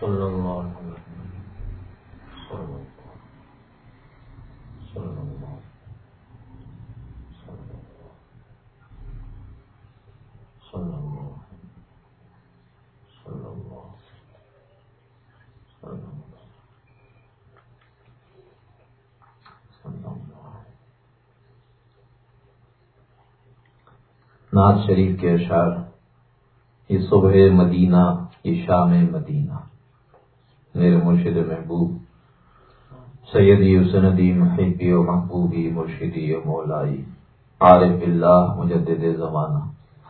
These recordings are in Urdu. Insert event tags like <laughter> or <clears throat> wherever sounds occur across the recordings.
صلی اللہ علیہ صلی اللہ صلی اللہ صلی اللہ صلی اللہ ناز شریف کے اشعار، یہ صبح مدینہ، یہ شام مدینہ۔ میرے مرشد محبوب، سیدی سندی محبی و محبوبی، مرشدی و مولائی، عارف اللہ مجدد زمانہ،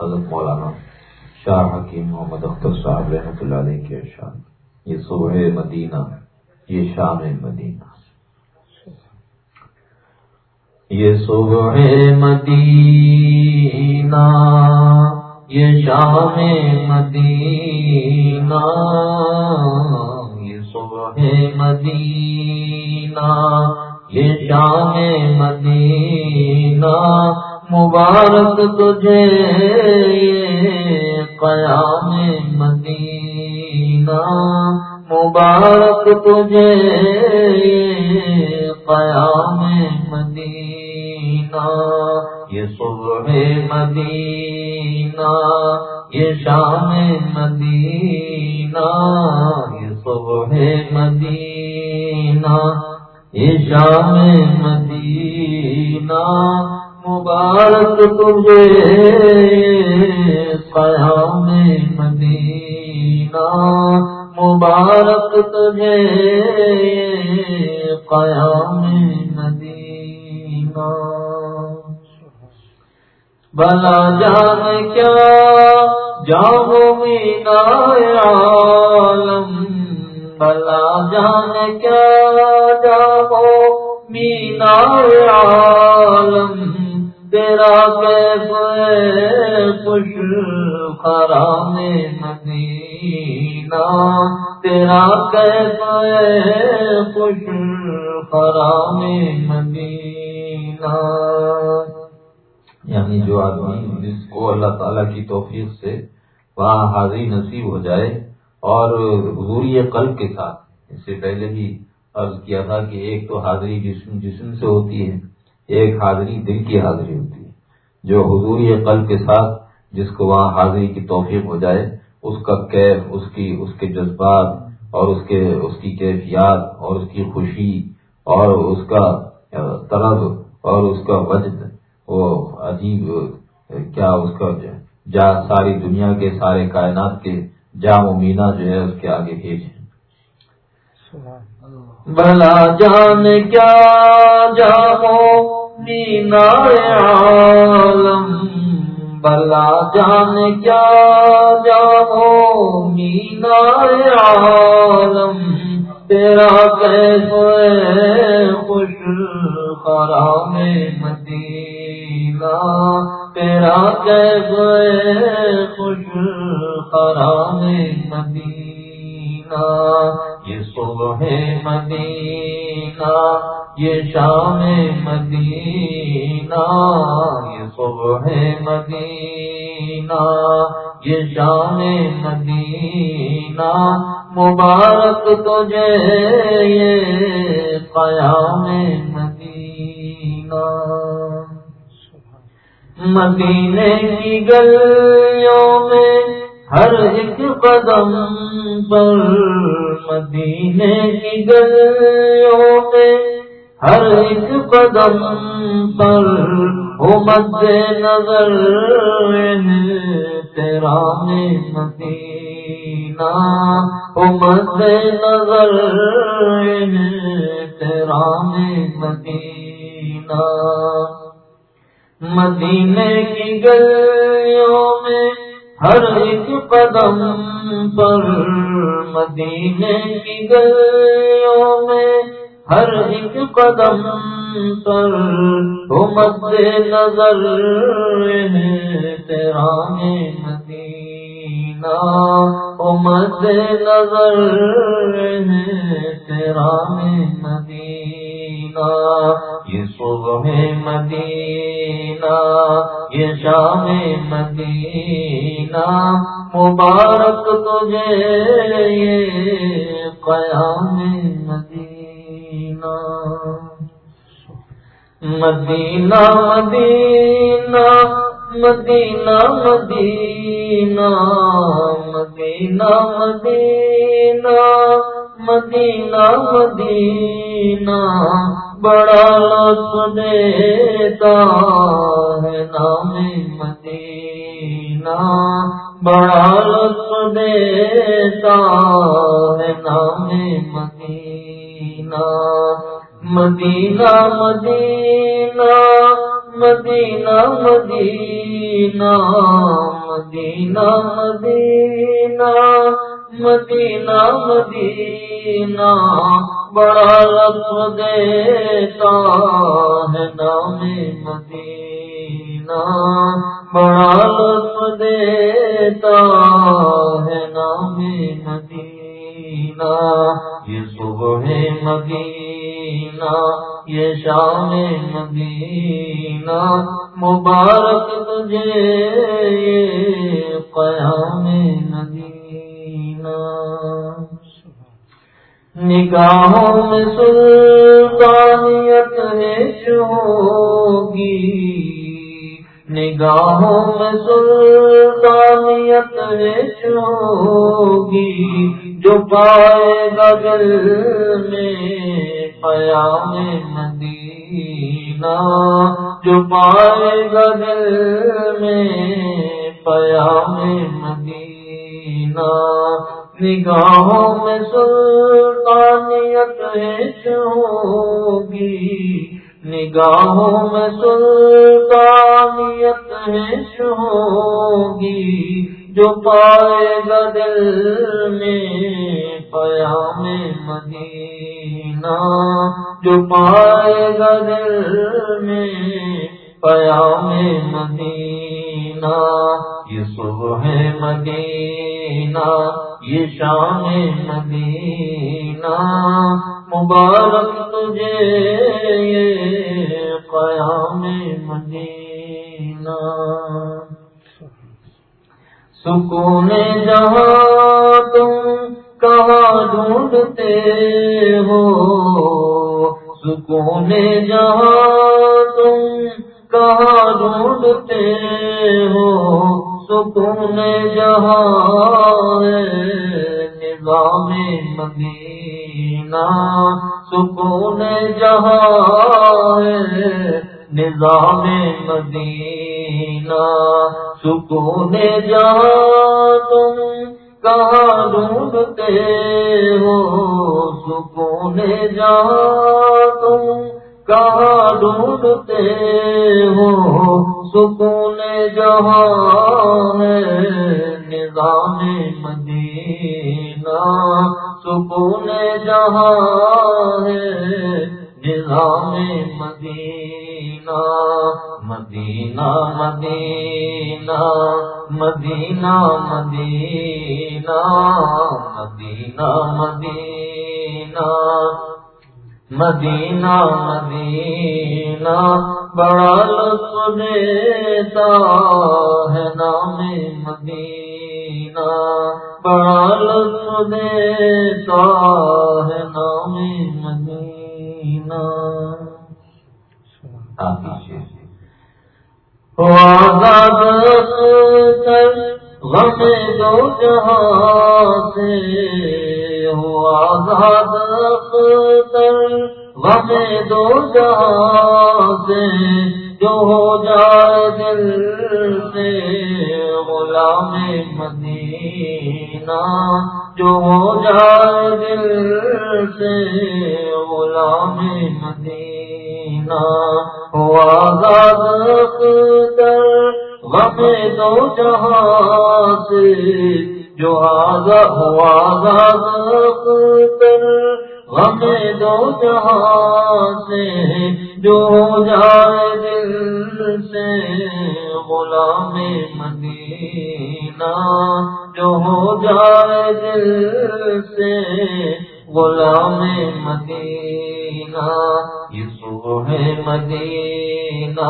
حضرت مولانا شاہ حکیم محمد اختر صاحب رحمۃ اللہ علیہ کے ارشاد۔ یہ صبح مدینہ، یہ شام مدینہ۔ یہ صبح مدینہ، یہ شام مدینہ۔ مدینہ، یہ شام مدینہ، مبارک تجھے قیام مدینہ، مبارک تجھے قیام مدینہ، یہ صبح مدینہ، یہ شام مدینہ، یہ صبح مدینہ۔ شام مدینہ مبارک تجھے، قیام مدینہ مبارک تجھے، قیام مدینہ۔ بلا جان کیا جاؤ مینا بلا جان کیا جاؤ مینا عالم، تیرا کیف خوش خرام مدینہ، تیرا کیف خوش خرام مدینہ۔ یعنی جو آدمی جس کو اللہ تعالیٰ کی توفیق سے وہاں حاضری نصیب ہو جائے اور حضوری قلب کے ساتھ۔ اس سے پہلے بھی عرض کیا تھا کہ ایک تو حاضری جسم جسم سے ہوتی ہے، ایک حاضری دل کی حاضری ہوتی ہے۔ جو حضوری قلب کے ساتھ جس کو وہاں حاضری کی توفیق ہو جائے، اس کا کیف، اس کی، اس کے جذبات اور اس کے، اس کی کیفیات اور اس کی خوشی اور اس کا طرز اور اس کا وجد، وہ عجیب کیا اس کا جا، ساری دنیا کے، سارے کائنات کے جام و مینا جو ہے اس کے آگے بھیج بھلا جان کیا جامو مینا عالم؟ بلا جان کیا جامو مینا عالم؟ تیرا کیسے خوش خرام مدینہ تیرا کیسے خوش خرام مدینہ، یہ صبح مدینہ، یہ شام مدینہ، یہ صبح مدینہ، یہ شام مدینہ، مبارک تجھے یہ قیام مدینہ۔ مدینے کی گلیوں میں ہر ایک قدم پر مدینے کی گلیوں میں ہر ایک قدم پر ہو مد نظر تیرا میں مدینہ ہو مد نظر تیرا میں مدینہ۔ مدینے کی گلیوں میں، ہر ایک قدم پر مدینے کی گلیوں میں، ہر ایک قدم پر ہو مد نظر تیرا مدینہ ہو مد نظر تیرا مدینہ۔ یہ صبح مدینہ، یہ شام مدینہ۔ مبارک تجھے یہ قیام مدینہ۔ مدینہ مدینہ مدینہ مدینہ۔ مدینہ مدینہ مدینہ مدینہ۔ بڑا لطف دیتا ہے نام مدینہ بڑا لطف دیتا ہے نام مدینہ مدینہ مدینہ مدینہ مدینہ مدینہ مدینہ مدینہ مدینہ، بڑا لطف دیتا ہے نام مدینہ۔ بڑا لطف دیتا ہے نام مدینہ۔ یہ صبح مدینہ، یہ شام مدینہ۔ مبارک تجھے قیام مدینہ۔ نگاہوں میں سلطانیت ہوگی۔ نگاہوں میں سلطانیت ہوگی۔ جو پائے گا دل میں قیام مدینہ۔ جو پائے گا دل میں قیام مدینہ۔ نگاہوں میں سلطانیت ہوگی۔ نگاہوں میں سلطانیت ہوگی۔ جو پائے گا دل میں پیام مدینہ، جو پائے گا دل میں پیام مدینہ۔ یہ صبح مدینہ یہ شام مدینہ۔ مبارک تجھے یہ قیام مدینہ۔ سکون جہاں تم کہاں ڈھونڈتے ہو؟ سکون جہاں تم کہاں ڈھونڈتے ہو؟ سکون جہاں نظام مدینہ، سکون جہاں نظام مدینہ، سکون جہاں تم کہاں ڈھونڈتے ہو، سکون جہاں تم کہاں ڈھونڈتے ہو سکون جہاں نظام مدینہ۔ سکون جہاں نظام مدینہ۔ مدینہ مدینہ مدینہ مدینہ۔ مدینہ مدینہ۔ مدینہ مدینہ، بڑا لطف دیتا ہے نام مدینہ۔ بڑا لطف دیتا ہے نام مدینہ۔ آزاد غم دو جہاں سے ہو آزاد غم دو جہاں سے جو ہو جائے دل سے غلام مدینہ، جو ہو جائے دل سے غلام مدینہ۔ ہو آزاد غم دو جہاں سے جو آزاد ہو آزاد غم دو جہاں سے، جو جائے دل سے، غلام مدینہ، جو ہو جائے دل سے، غلام مدینہ۔ یہ صبح مدینہ،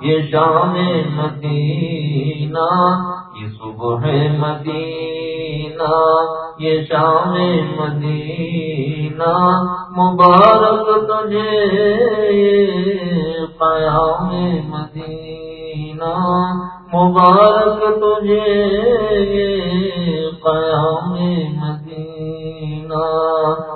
یہ شام مدینہ، یہ صبح مدینہ، یہ شام مدینہ، مبارک تجھے قیام مدینہ، مبارک تجھے قیام مدینہ۔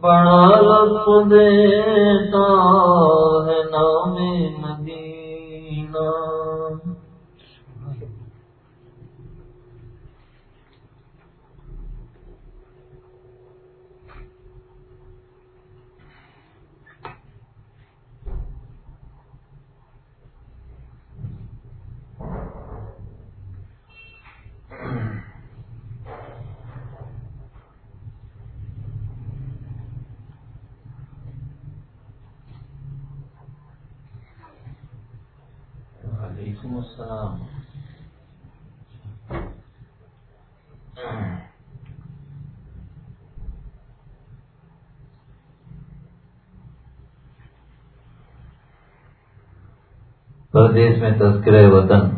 بڑا لطف دیتا ہے نام مدینہ۔ السلام. پردیش میں تذکرہ وطن.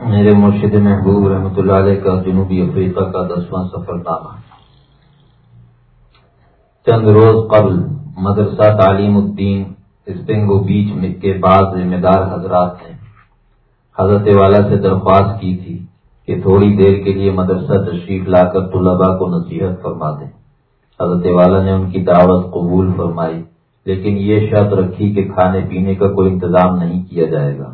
میرے مرشد محبوب رحمۃ اللہ علیہ کا جنوبی افریقہ کا دسواں سفر نامہ چند روز قبل مدرسہ تعلیم الدین اسپنگو بیچ کے بعد ذمہ دار حضرات نے حضرت والا سے درخواست کی تھی کہ تھوڑی دیر کے لیے مدرسہ تشریف لا کر طلباء کو نصیحت فرما دیں۔ حضرت والا نے ان کی دعوت قبول فرمائی، لیکن یہ شرط رکھی کہ کھانے پینے کا کوئی انتظام نہیں کیا جائے گا۔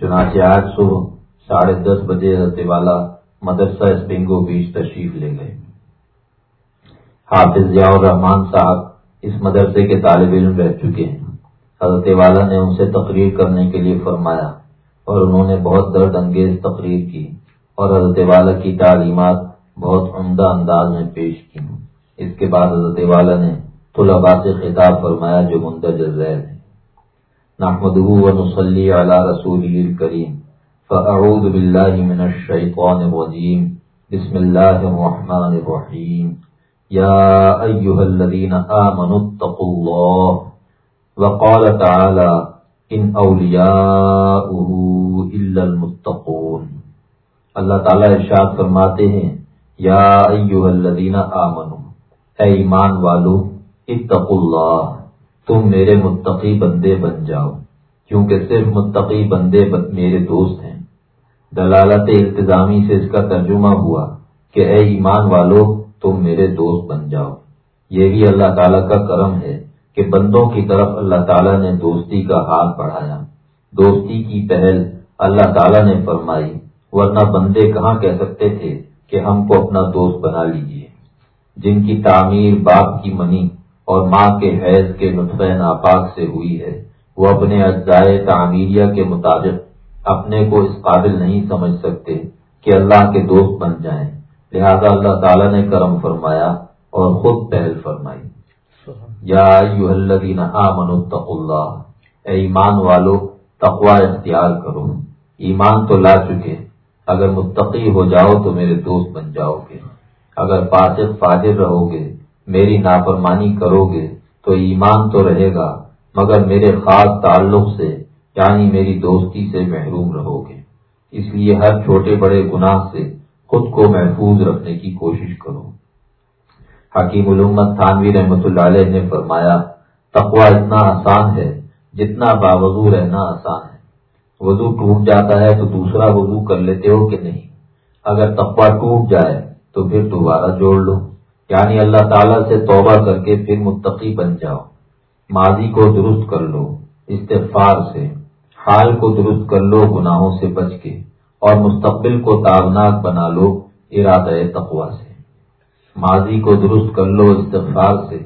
چنانچہ آج صبح ساڑھے دس بجے حضرت والا مدرسہ اسپنگو بیچ تشریف لے گئے۔ حافظ ضیاء الرحمان صاحب اس مدرسے کے طالب علم رہ چکے ہیں۔ حضرت والا نے ان سے تقریر کرنے کے لیے فرمایا اور انہوں نے بہت درد انگیز تقریر کی اور حضرت والا کی تعلیمات بہت عمدہ انداز میں پیش کی۔ اس کے بعد حضرت والا نے طلباء سے خطاب فرمایا جو مندرجہ ذیل ہے نحمده ونصلي على رسوله الكريم فأعوذ بالله من الشيطان الرجيم بسم الله الرحمن الرحيم يا أيها الذين آمنوا اتقوا الله وقال تعالى إن أولياؤه المتقون۔ اللہ تعالیٰ ارشاد فرماتے ہیں، یا ایوہ الذین آمنوا، اے ایمان والو، اتقوا اللہ، تم میرے متقی بندے بن جاؤ، کیونکہ صرف متقی بندے میرے دوست ہیں۔ دلالت التظامی سے اس کا ترجمہ ہوا کہ اے ایمان والو، تم میرے دوست بن جاؤ۔ یہ بھی اللہ تعالیٰ کا کرم ہے۔ کہ بندوں کی طرف اللہ تعالیٰ نے دوستی کا ہاتھ بڑھایا۔ دوستی کی پہل اللہ تعالیٰ نے فرمائی، ورنہ بندے کہاں کہہ سکتے تھے کہ ہم کو اپنا دوست بنا لیجیے جن کی تعمیر باپ کی منی اور ماں کے حیض کے نطفہ ناپاک سے ہوئی ہے، وہ اپنے اجزائے تعمیریہ کے مطابق اپنے کو اس قابل نہیں سمجھ سکتے کہ اللہ کے دوست بن جائیں۔ لہذا اللہ تعالیٰ نے کرم فرمایا اور خود پہل فرمائی۔ یا الذین آمنوا اتقوا اللہ۔ اے ایمان والو تقوا اختیار کرو۔ ایمان تو لا چکے۔ اگر متقی ہو جاؤ تو میرے دوست بن جاؤ گے۔ اگر فاسق فاجر رہو گے، میری نافرمانی کرو گے، تو ایمان تو رہے گا، مگر میرے خاص تعلق سے یعنی میری دوستی سے محروم رہو گے۔ اس لیے ہر چھوٹے بڑے گناہ سے خود کو محفوظ رکھنے کی کوشش کرو۔ حکیم علومت تھانوی رحمۃ اللہ علیہ نے فرمایا تقوا اتنا آسان ہے جتنا باوضو رہنا آسان ہے۔ وضو ٹوٹ جاتا ہے تو دوسرا وضو کر لیتے ہو کہ نہیں؟ اگر تقوا ٹوٹ جائے تو پھر دوبارہ جوڑ لو۔ یعنی اللہ تعالیٰ سے توبہ کر کے پھر متقی بن جاؤ۔ ماضی کو درست کر لو، استغفار سے۔ حال کو درست کر لو، گناہوں سے بچ کے۔ اور مستقبل کو تابناک بنا لو، ارادہ تقوا سے۔ ماضی کو درست کر لو استغفار سے،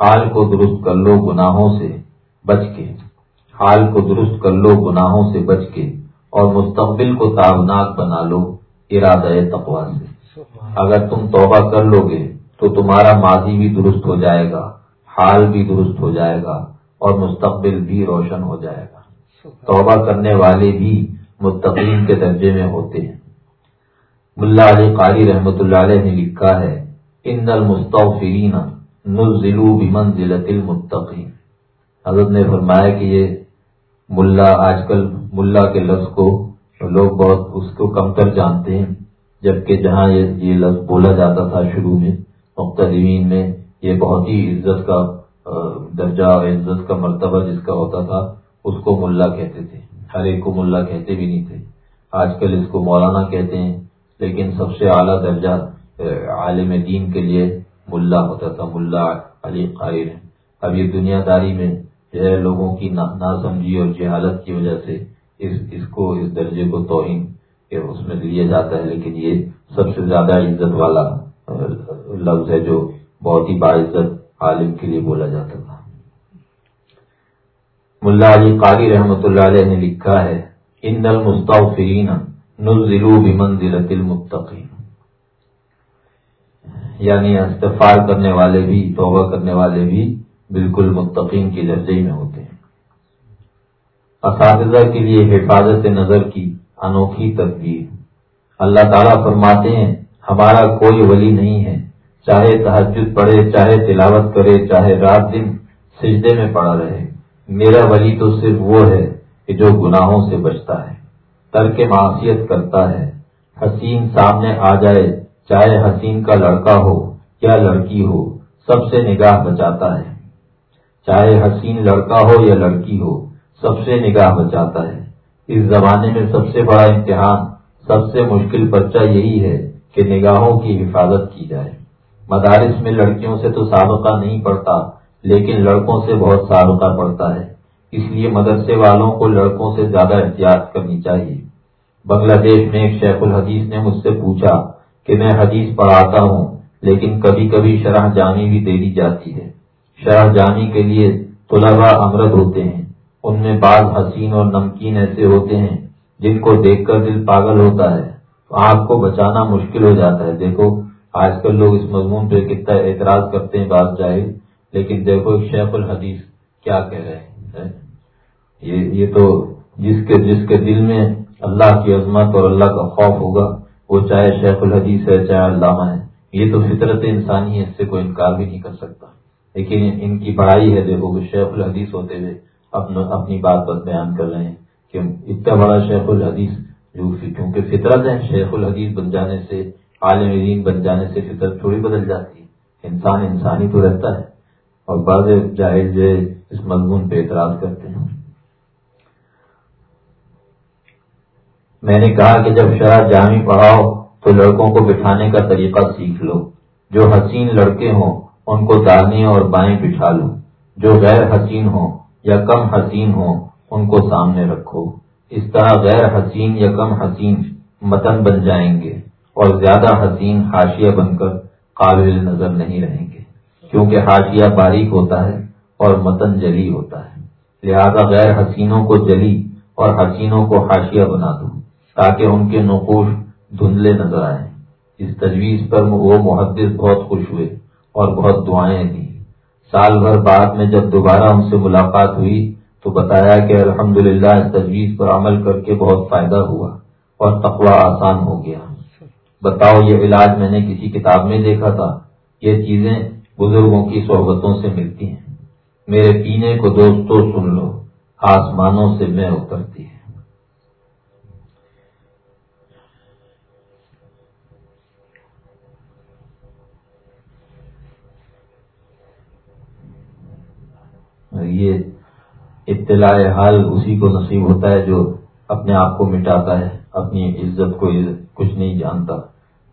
حال کو درست کر لو گناہوں سے بچ کے۔ حال کو درست کر لو گناہوں سے بچ کے اور مستقبل کو تابناک بنا لو ارادہ تقوا سے۔ اگر تم توبہ کر لو گے تو تمہارا ماضی بھی درست ہو جائے گا، حال بھی درست ہو جائے گا اور مستقبل بھی روشن ہو جائے گا۔ توبہ کرنے والے بھی مستقین کے درجے میں ہوتے ہیں۔ ملا علی قاری رحمت اللہ علیہ نے لکھا ہے ان المستفرین نزلو بمنزلت المتقین حضرت نے فرمایا کہ یہ ملا آج کل ملا کے لفظ کو لوگ بہت اس کو کم تر جانتے ہیں، جبکہ جہاں یہ لفظ بولا جاتا تھا شروع میں مختلف میں یہ بہت ہی عزت کا درجہ اور عزت کا مرتبہ جس کا ہوتا تھا، اس کو ملا کہتے تھے۔ ہر ایک کو ملا کہتے بھی نہیں تھے۔ آج کل اس کو مولانا کہتے ہیں، لیکن سب سے اعلیٰ درجہ عالم دین کے لیے ملا ہوتا تھا ملا علی قائر اب یہ دنیا داری میں جو ہے لوگوں کی نا سمجھی اور جہالت کی وجہ سے اس اس کو اس درجے کو توہین اس میں لیا جاتا ہے، لیکن یہ سب سے زیادہ عزت والا لفظ ہے جو بہت ہی باعزت عالم کے لیے بولا جاتا تھا۔ ملا علی قاری رحمت اللہ علیہ نے لکھا ہے، ان المستفرین نزلو بمنزلت المتقین یعنی استفار کرنے والے بھی، توبہ کرنے والے بھی بالکل متقین کے درجے میں ہوتے ہیں۔ اساتذہ کے لیے حفاظت نظر کی انوکھی تدبیر اللہ تعالیٰ فرماتے ہیں، ہمارا کوئی ولی نہیں ہے۔ چاہے تحجد پڑھے، چاہے تلاوت کرے، چاہے رات دن سجدے میں پڑا رہے۔ میرا ولی تو صرف وہ ہے کہ جو گناہوں سے بچتا ہے، ترک معاشیت کرتا ہے۔ حسین سامنے آ جائے چاہے حسین کا لڑکا ہو یا لڑکی ہو، سب سے نگاہ بچاتا ہے۔ چاہے حسین لڑکا ہو یا لڑکی ہو، سب سے نگاہ بچاتا ہے۔ اس زمانے میں سب سے بڑا امتحان، سب سے مشکل بچہ یہی ہے کہ نگاہوں کی حفاظت کی جائے۔ مدارس میں لڑکیوں سے تو سابقہ نہیں پڑتا، لیکن لڑکوں سے بہت سابقہ پڑتا ہے۔ اس لیے مدرسے والوں کو لڑکوں سے زیادہ احتیاط کرنی چاہیے۔ بنگلہ دیش میں ایک شیخ الحدیث نے مجھ سے پوچھا کہ میں حدیث پڑھاتا ہوں، لیکن کبھی کبھی شرح جانی بھی دے دی جاتی ہے۔ شرح جانی کے لیے طلبا امرت ہوتے ہیں۔ ان میں بعض حسین اور نمکین ایسے ہوتے ہیں جن کو دیکھ کر دل پاگل ہوتا ہے۔ آپ کو بچانا مشکل ہو جاتا ہے۔ دیکھو، آج کل لوگ اس مضمون پہ کتنا اعتراض کرتے ہیں بات جائے لیکن دیکھو شیخ الحدیث کیا کہہ رہے ہیں۔ یہ تو جس کے جس کے دل میں اللہ کی عظمت اور اللہ کا خوف ہوگا وہ چاہے شیخ الحدیث ہے، چاہے علامہ ہے، یہ تو فطرت انسانی ہے، اس سے کوئی انکار بھی نہیں کر سکتا۔ لیکن ان کی پڑھائی ہے، دیکھو وہ شیخ الحدیث ہوتے ہوئے اپنی بات پر بیان کر رہے ہیں کہ اتنا بڑا شیخ الحدیث، جو کیونکہ فطرت ہے شیخ الحدیث بن جانے سے، عالم دین بن جانے سے فطرت تھوڑی بدل جاتی ہے۔ انسان انسانی تو رہتا ہے۔ اور بعض جائز جو اس مضمون پہ اعتراض کرتے ہیں۔ میں نے کہا کہ جب شرح جامع پڑھاؤ تو لڑکوں کو بٹھانے کا طریقہ سیکھ لو۔ جو حسین لڑکے ہوں، ان کو دانے اور بائیں بٹھا لو جو غیر حسین ہوں یا کم حسین ہوں، ان کو سامنے رکھو۔ اس طرح غیر حسین یا کم حسین متن بن جائیں گے اور زیادہ حسین حاشیہ بن کر قابل نظر نہیں رہیں گے۔ کیونکہ حاشیہ باریک ہوتا ہے اور متن جلی ہوتا ہے۔ لہذا غیر حسینوں کو جلی اور حسینوں کو حاشیہ بنا دو۔ تاکہ ان کے نقوش دھندلے نظر آئیں۔ اس تجویز پر وہ محدث بہت خوش ہوئے اور بہت دعائیں دی سال بھر بعد میں جب دوبارہ ان سے ملاقات ہوئی تو بتایا کہ الحمدللہ اس تجویز پر عمل کر کے بہت فائدہ ہوا اور تقوا آسان ہو گیا۔ بتاؤ، یہ علاج میں نے کسی کتاب میں دیکھا تھا۔ یہ چیزیں بزرگوں کی صحبتوں سے ملتی ہیں۔ میرے پینے کو دوستوں سن لو۔ آسمانوں سے میں اترتی ہے یہ اطلاع حال اسی کو نصیب ہوتا ہے جو اپنے آپ کو مٹاتا ہے، اپنی عزت کو کچھ نہیں جانتا،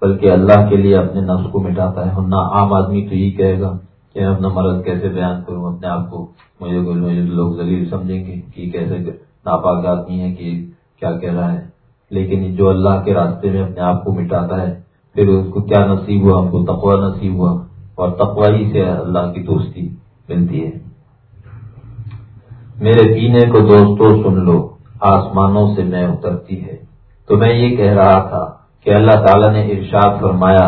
بلکہ اللہ کے لیے اپنے نفس کو مٹاتا ہے۔ نہ عام آدمی تو یہی کہے گا کہ میں اپنا مرض کیسے بیان کروں، اپنے آپ کو مجھے مجھے لوگ ذلیل سمجھیں گے کہ کیسے ناپاک آدمی ہے کہ کیا کہہ رہا ہے۔ لیکن جو اللہ کے راستے میں اپنے آپ کو مٹاتا ہے، پھر اس کو کیا نصیب ہوا؟ ہم کو تقوا نصیب ہوا۔ اور تقوا ہی سے اللہ کی دوستی ملتی ہے۔ میرے پینے کو دوستو سن لو، آسمانوں سے میں اترتی ہے۔ تو میں یہ کہہ رہا تھا کہ اللہ تعالیٰ نے ارشاد فرمایا،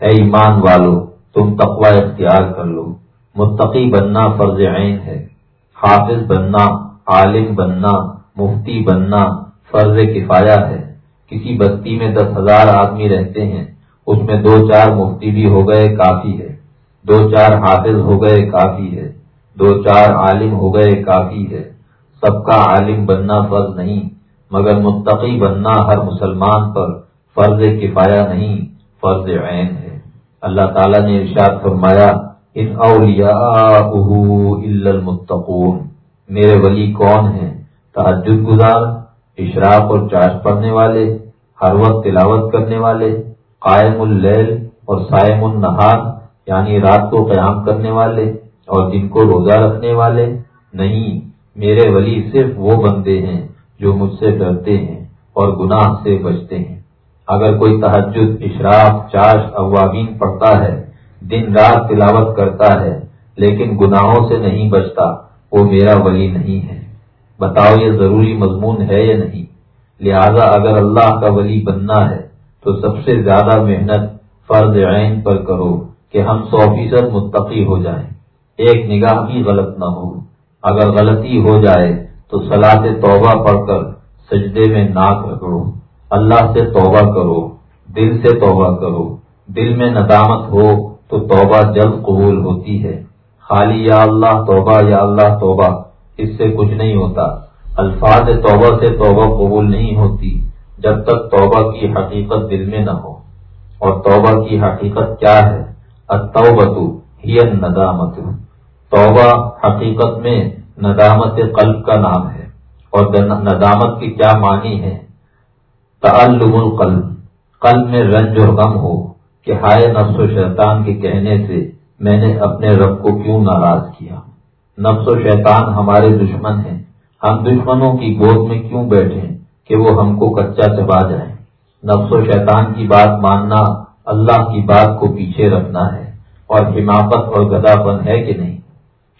اے ایمان والو، تم تقوی اختیار کر لو۔ متقی بننا فرض عین ہے، حافظ بننا، عالم بننا، مفتی بننا فرض کفایا ہے۔ کسی بستی میں دس ہزار آدمی رہتے ہیں، اس میں دو چار مفتی بھی ہو گئے کافی ہے، دو چار حافظ ہو گئے کافی ہے۔ دو چار عالم ہو گئے، کافی ہے۔ سب کا عالم بننا فرض نہیں، مگر متقی بننا ہر مسلمان پر فرض کفایا نہیں، فرض عین ہے۔ اللہ تعالیٰ نے ارشاد فرمایا، ان اولیاء المتقون۔ میرے ولی کون ہیں؟ تحجد گزار، اشراق اور چاش پڑھنے والے، ہر وقت تلاوت کرنے والے، قائم اللیل اور سائم النہار یعنی رات کو قیام کرنے والے۔ اور جن کو روزہ رکھنے والے نہیں، میرے ولی صرف وہ بندے ہیں جو مجھ سے ڈرتے ہیں اور گناہ سے بچتے ہیں۔ اگر کوئی تحجد اشراق، چاش اوابین پڑھتا ہے، دن رات تلاوت کرتا ہے، لیکن گناہوں سے نہیں بچتا، وہ میرا ولی نہیں ہے۔ بتاؤ، یہ ضروری مضمون ہے یا نہیں؟ لہذا اگر اللہ کا ولی بننا ہے، تو سب سے زیادہ محنت فرض عین پر کرو کہ ہم سو فیصد متقی ہو جائیں۔ ایک نگاہ بھی غلط نہ ہو۔ اگر غلطی ہو جائے تو سلاد توبہ پڑھ کر سجدے میں ناک رگڑو اللہ سے توبہ کرو، دل سے توبہ کرو۔ دل میں ندامت ہو تو توبہ جلد قبول ہوتی ہے۔ خالی یا اللہ توبہ یا اللہ توبہ، اس سے کچھ نہیں ہوتا۔ الفاظ توبہ سے توبہ قبول نہیں ہوتی جب تک توبہ کی حقیقت دل میں نہ ہو۔ اور توبہ کی حقیقت کیا ہے؟ ہی ندامت توبہ حقیقت میں ندامت قلب کا نام ہے اور ندامت کی کیا معنی ہے؟ تعلم القلب، قلب میں رنج اور غم ہو کہ ہائے نفس و شیطان کے کہنے سے میں نے اپنے رب کو کیوں ناراض کیا؟ نفس و شیطان ہمارے دشمن ہیں، ہم دشمنوں کی گود میں کیوں بیٹھے کہ وہ ہم کو کچا چبا جائیں؟ نفس و شیطان کی بات ماننا اللہ کی بات کو پیچھے رکھنا ہے اور حماقت اور گدا پن ہے کہ نہیں؟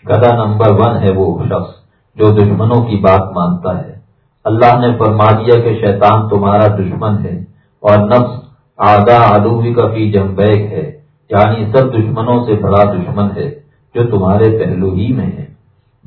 گدا نمبر ون ہے وہ شخص جو دشمنوں کی بات مانتا ہے۔ اللہ نے فرما دیا کہ شیطان تمہارا دشمن ہے اور نفس آگا آلوی کا فی جمبیک ہے۔ یعنی سب دشمنوں سے بڑا دشمن ہے جو تمہارے پہلو ہی میں ہے۔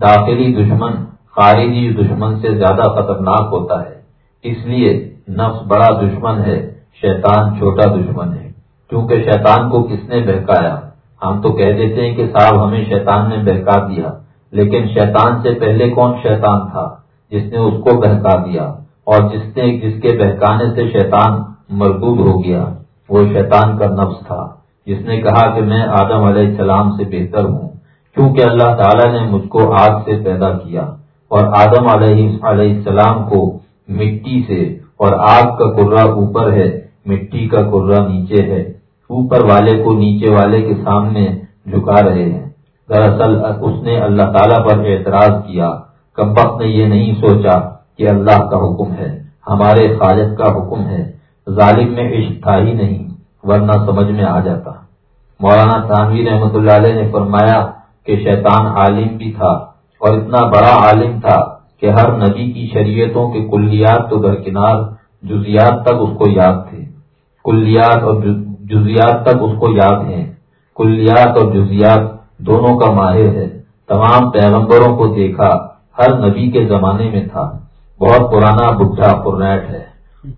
داخلی دشمن خارجی دشمن سے زیادہ خطرناک ہوتا ہے۔ اس لیے نفس بڑا دشمن ہے، شیطان چھوٹا دشمن ہے۔ کیونکہ شیطان کو کس نے بہکایا؟ ہم تو کہہ دیتے ہیں کہ صاحب ہمیں شیطان نے بہکا دیا، لیکن شیطان سے پہلے کون شیطان تھا؟ جس نے اس کو بہکا دیا، اور جس نے جس کے بہکانے سے شیطان مردود ہو گیا، وہ شیطان کا نفس تھا۔ جس نے کہا کہ میں آدم علیہ السلام سے بہتر ہوں کیونکہ اللہ تعالیٰ نے مجھ کو آگ سے پیدا کیا، اور آدم علیہ علیہ السلام کو مٹی سے، اور آگ کا کرا اوپر ہے، مٹی کا کرا نیچے ہے۔ اوپر والے کو نیچے والے کے سامنے جھکا رہے ہیں۔ دراصل اس نے اللہ تعالیٰ پر اعتراض کیا۔ کب نے یہ نہیں سوچا کہ اللہ کا حکم ہے؟ ہمارے خالق کا حکم ہے۔ ظالم میں عشق تھا ہی نہیں، ورنہ سمجھ میں آ جاتا۔ مولانا تانوی رحمت اللہ علیہ نے فرمایا کہ شیطان عالم بھی تھا اور اتنا بڑا عالم تھا کہ ہر نبی کی شریعتوں کے کلیات تو درکنار جزیات تک اس کو یاد تھے۔ کلیات اور جزیات تک اس کو یاد ہیں۔ کلیات اور جزیات دونوں کا ماہر ہے۔ تمام پیغمبروں کو دیکھا ہر نبی کے زمانے میں تھا۔ بہت پرانا بڈھا پرنیٹ ہے۔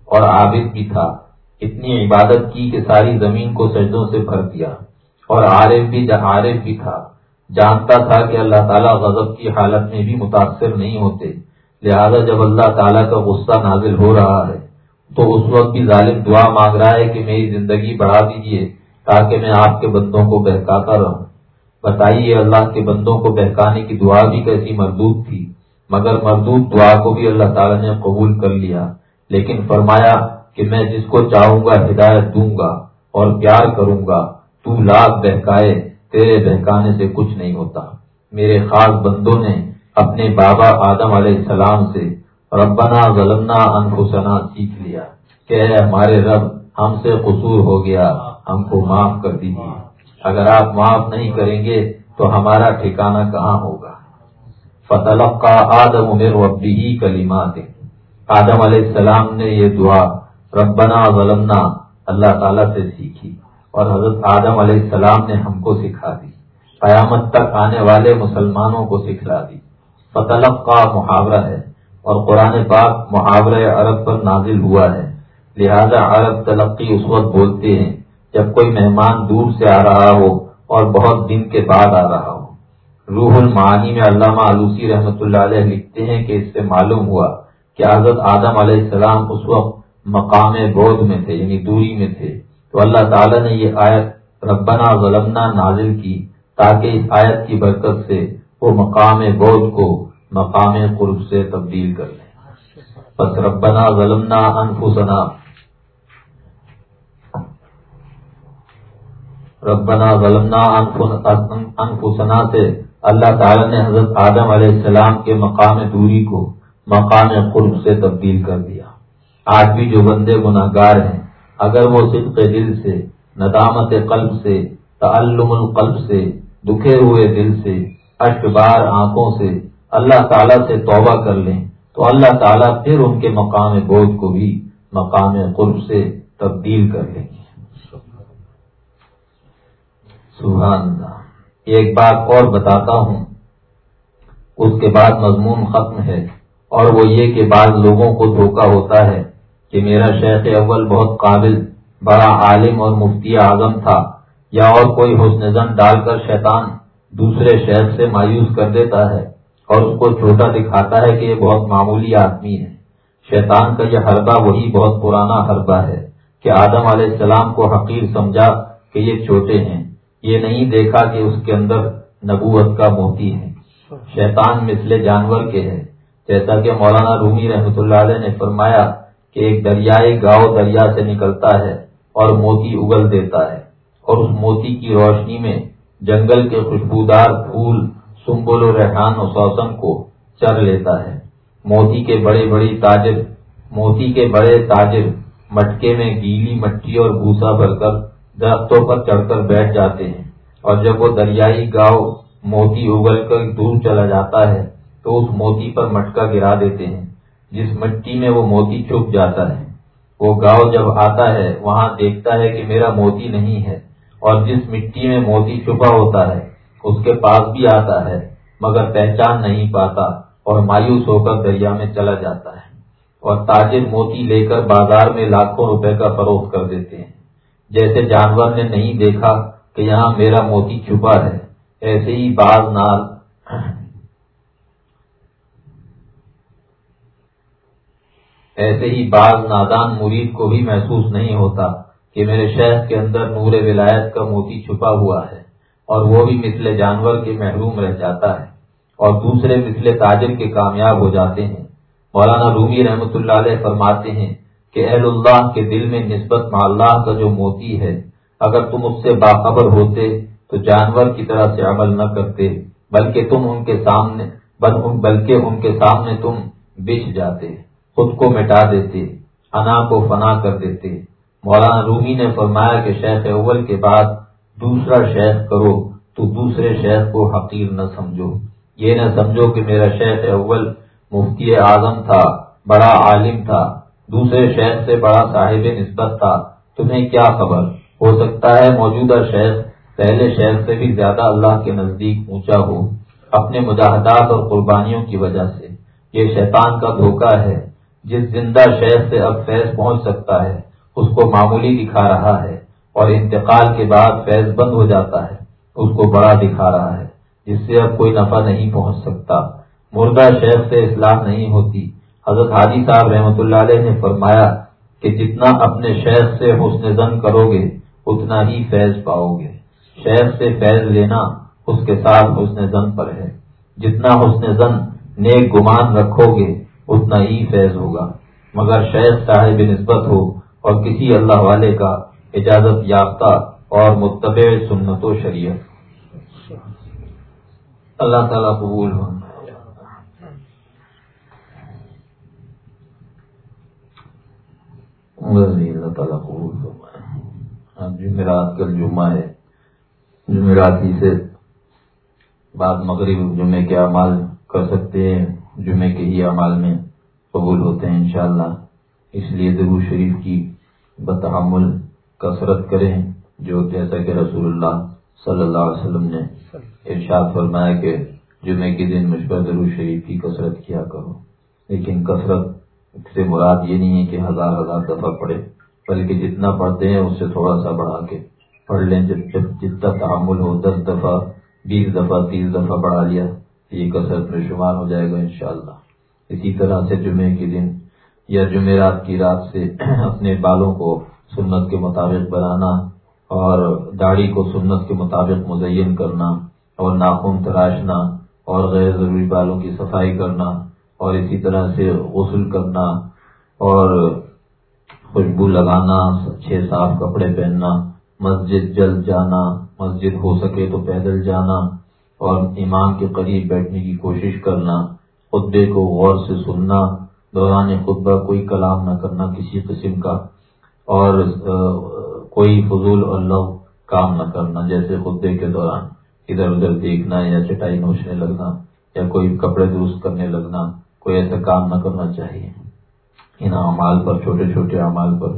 اور عابد بھی تھا۔ اتنی عبادت کی کہ ساری زمین کو سجدوں سے بھر دیا۔ اور عارف بھی عارف بھی تھا۔ جانتا تھا کہ اللہ تعالیٰ غضب کی حالت میں بھی متاثر نہیں ہوتے۔ لہذا جب اللہ تعالیٰ کا غصہ نازل ہو رہا ہے تو اس وقت بھی ظالم دعا مانگ رہا ہے کہ میری زندگی بڑھا دیجیے تاکہ میں آپ کے بندوں کو بہکاتا رہوں۔ بتائیے اللہ کے بندوں کو بہکانے کی دعا بھی کیسی مردود تھی، مگر مردود دعا کو بھی اللہ تعالیٰ نے قبول کر لیا۔ لیکن فرمایا کہ میں جس کو چاہوں گا ہدایت دوں گا اور پیار کروں گا، تو لاکھ بہکائے، تیرے بہکانے سے کچھ نہیں ہوتا۔ میرے خاص بندوں نے اپنے بابا آدم علیہ السلام سے ربنا ظلمنا انفسنا سیکھ لیا۔ کہ ہمارے رب، ہم سے قصور ہو گیا۔ ہم کو معاف کر دیجیے۔ اگر آپ معاف نہیں کریں گے، تو ہمارا ٹھکانہ کہاں ہوگا؟ فتح کا آدم عمر وبی ہی کلیمات آدم علیہ السلام نے یہ دعا ربنا ظلمنا، اللہ تعالیٰ سے سیکھی۔ اور حضرت آدم علیہ السلام نے ہم کو سکھا دی۔ قیامت تک آنے والے مسلمانوں کو سکھلا دی۔ فتلق کا محاورہ ہے۔ اور قرآن پاک محاورہ عرب پر نازل ہوا ہے۔ لہذا عرب تلقی اس وقت بولتے ہیں جب کوئی مہمان دور سے آ رہا ہو اور بہت دن کے بعد آ رہا ہو۔ روح المعانی میں علامہ علوسی رحمۃ اللہ علیہ لکھتے ہیں کہ اس سے معلوم ہوا کہ حضرت آدم علیہ السلام اس وقت مقام بودھ میں تھے یعنی دوری میں تھے۔ تو اللہ تعالیٰ نے یہ آیت ربنا ظلمنا نازل کی تاکہ اس آیت کی برکت سے وہ مقام بودھ کو مقام قرب سے تبدیل کر لیں۔ بس ربنا ظلمنا انفسنا۔ ربنا ظلمنا انفسنا سے اللہ تعالی نے حضرت آدم علیہ السلام کے مقام دوری کو مقام قرب سے تبدیل کر دیا۔ آج بھی جو بندے گناہ گار ہیں، اگر وہ صدق دل سے، ندامت قلب سے، تعلم القلب سے، دکھے ہوئے دل سے اشبار آنکھوں سے اللہ تعالیٰ سے توبہ کر لیں تو اللہ تعالیٰ پھر ان کے مقام بوجھ کو بھی مقام قرب سے تبدیل کر لیں گے۔ سبحان اللہ۔ ایک بات اور بتاتا ہوں۔ اس کے بعد مضمون ختم ہے اور وہ یہ کہ بعض لوگوں کو دھوکا ہوتا ہے کہ میرا شیخ اول بہت قابل، بڑا عالم اور مفتی اعظم تھا یا اور کوئی حسن زن ڈال کر شیطان دوسرے شیخ سے مایوس کر دیتا ہے۔ اور اس کو چھوٹا دکھاتا ہے کہ یہ بہت معمولی آدمی ہے شیطان کا یہ حربہ وہی بہت پرانا حربہ ہے کہ آدم علیہ السلام کو حقیر سمجھا کہ یہ چھوٹے ہیں۔ یہ نہیں دیکھا کہ اس کے اندر نبوت کا موتی ہے شیطان مثل جانور کے ہے جیسا کہ مولانا رومی رحمۃ اللہ علیہ نے فرمایا کہ ایک دریائے گاؤ دریا سے نکلتا ہے اور موتی اگل دیتا ہے اور اس موتی کی روشنی میں جنگل کے خوشبودار پھول سمبل و ریحان و سوسن کو چر لیتا ہے۔ موتی کے بڑے بڑی تاجر، موتی کے بڑے تاجر مٹکے میں گیلی مٹی اور بھوسا بھر کر درختوں پر چڑھ کر بیٹھ جاتے ہیں۔ اور جب وہ دریائی گاؤ موتی اگل کر دور چلا جاتا ہے، تو اس موتی پر مٹکا گرا دیتے ہیں، جس مٹی میں وہ موتی چھپ جاتا ہے۔ وہ گاؤں جب آتا ہے، وہاں دیکھتا ہے کہ میرا موتی نہیں ہے، اور جس مٹی میں موتی چھپا ہوتا ہے اس کے پاس بھی آتا ہے، مگر پہچان نہیں پاتا اور مایوس ہو کر دریا میں چلا جاتا ہے۔ اور تاجر موتی لے کر بازار میں لاکھوں روپے کا فروخت کر دیتے ہیں۔ جیسے جانور نے نہیں دیکھا کہ یہاں میرا موتی چھپا ہے، ایسے ہی باز نال ایسے ہی بعض نادان مرید کو بھی محسوس نہیں ہوتا کہ میرے شہر کے اندر نور ولایت کا موتی چھپا ہوا ہے۔ اور وہ بھی مثل جانور کے محروم رہ جاتا ہے اور دوسرے مثل تاجر کے کامیاب ہو جاتے ہیں۔ مولانا رومی رحمۃ اللہ علیہ فرماتے ہیں کہ اہل اللہ کے دل میں نسبت اللہ کا جو موتی ہے، اگر تم اس سے باخبر ہوتے تو جانور کی طرح سے عمل نہ کرتے، بلکہ تم ان کے سامنے بلکہ ان کے سامنے تم بچ جاتے، خود کو مٹا دیتے، انا کو فنا کر دیتے۔ مولانا رومی نے فرمایا کہ شیخ اول کے بعد دوسرا شیخ کرو تو دوسرے شیخ کو حقیر نہ سمجھو۔ یہ نہ سمجھو کہ میرا شیخ اول مفتی اعظم تھا، بڑا عالم تھا۔ دوسرے شہر سے بڑا صاحب نسبت تھا۔ تمہیں کیا خبر؟ ہو سکتا ہے موجودہ شہر پہلے شہر سے بھی زیادہ اللہ کے نزدیک اونچا ہو، اپنے مجاہدات اور قربانیوں کی وجہ سے۔ یہ شیطان کا دھوکہ ہے۔ جس زندہ شہر سے اب فیض پہنچ سکتا ہے، اس کو معمولی دکھا رہا ہے۔ اور انتقال کے بعد فیض بند ہو جاتا ہے، اس کو بڑا دکھا رہا ہے، جس سے اب کوئی نفع نہیں پہنچ سکتا۔ مردہ شہر سے اصلاح نہیں ہوتی۔ حضرت حاجی صاحب رحمۃ اللہ علیہ نے فرمایا کہ جتنا اپنے شہر سے حسن زن کرو گے، اتنا ہی فیض پاؤ گے۔ شہر سے فیض لینا اس کے ساتھ حسن زن پر ہے۔ جتنا حسن زن نیک گمان رکھو گے، اتنا ہی فیض ہوگا۔ مگر شہر صاحب نسبت ہو اور کسی اللہ والے کا اجازت یافتہ اور متبع سنت و شریعت۔ اللہ تعالیٰ قبول ہوں اللہ تعالیٰ قبول ہاں، جمعرات کل جمعہ ہے۔ جمعرات ہی سے بعد مغرب جمعے کے اعمال کر سکتے ہیں۔ جمعے کے ہی اعمال میں قبول ہوتے ہیں انشاءاللہ۔ اس لیے درو شریف کی بتحمل کثرت کریں جو جیسا کہ رسول اللہ صلی اللہ علیہ وسلم نے ارشاد فرمایا کہ جمعے کے دن مجھ پر درو شریف کی کثرت کیا کرو۔ لیکن کثرت سے مراد یہ نہیں ہے کہ ہزار ہزار دفعہ پڑھے، بلکہ جتنا پڑھتے ہیں اس سے تھوڑا سا بڑھا کے پڑھ لیں۔ جب جتنا تحمل ہو، دس دفعہ، بیس دفعہ، تیس دفعہ بڑھا لیا یہ کثرت میں شمار ہو جائے گا انشاءاللہ۔ اسی طرح سے جمعے کے دن یا جمعرات کی رات سے <clears throat> اپنے بالوں کو سنت کے مطابق بنانا اور داڑھی کو سنت کے مطابق مزین کرنا اور ناخن تراشنا اور غیر ضروری بالوں کی صفائی کرنا اور اسی طرح سے غسل کرنا اور خوشبو لگانا، اچھے صاف کپڑے پہننا، مسجد جلد جانا، مسجد ہو سکے تو پیدل جانا اور امام کے قریب بیٹھنے کی کوشش کرنا، خطبے کو غور سے سننا، دوران خطبہ کوئی کلام نہ کرنا کسی قسم کا۔ اور کوئی فضول اور لو کام نہ کرنا، جیسے خطبے کے دوران ادھر ادھر دیکھنا یا چٹائی نوچنے لگنا یا کوئی کپڑے درست کرنے لگنا، کوئی ایسا کام نہ کرنا چاہیے۔ ان اعمال پر، چھوٹے چھوٹے اعمال پر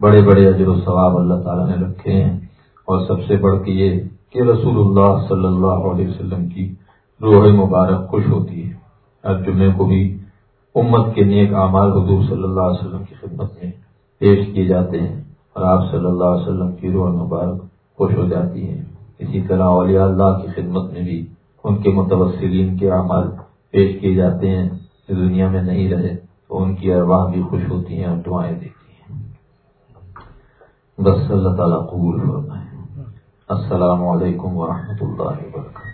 بڑے بڑے اجر و ثواب اللہ تعالیٰ نے رکھے ہیں۔ اور سب سے بڑھ کے یہ کہ رسول اللہ صلی اللہ علیہ وسلم کی روح مبارک خوش ہوتی ہے۔ ہر جمعے کو بھی امت کے نیک اعمال حضور صلی اللہ علیہ وسلم کی خدمت میں پیش کیے جاتے ہیں اور آپ صلی اللہ علیہ وسلم کی روح مبارک خوش ہو جاتی ہے اسی طرح اولیاء اللہ کی خدمت میں بھی ان کے متوسلین کے اعمال پیش کیے جاتے ہیں۔ جو دنیا میں نہیں رہے تو ان کی ارواح بھی خوش ہوتی ہیں اور دعائیں دیتی ہیں۔ بس اللہ تعالیٰ قبول فرمائے۔ السلام علیکم ورحمۃ اللہ وبرکاتہ۔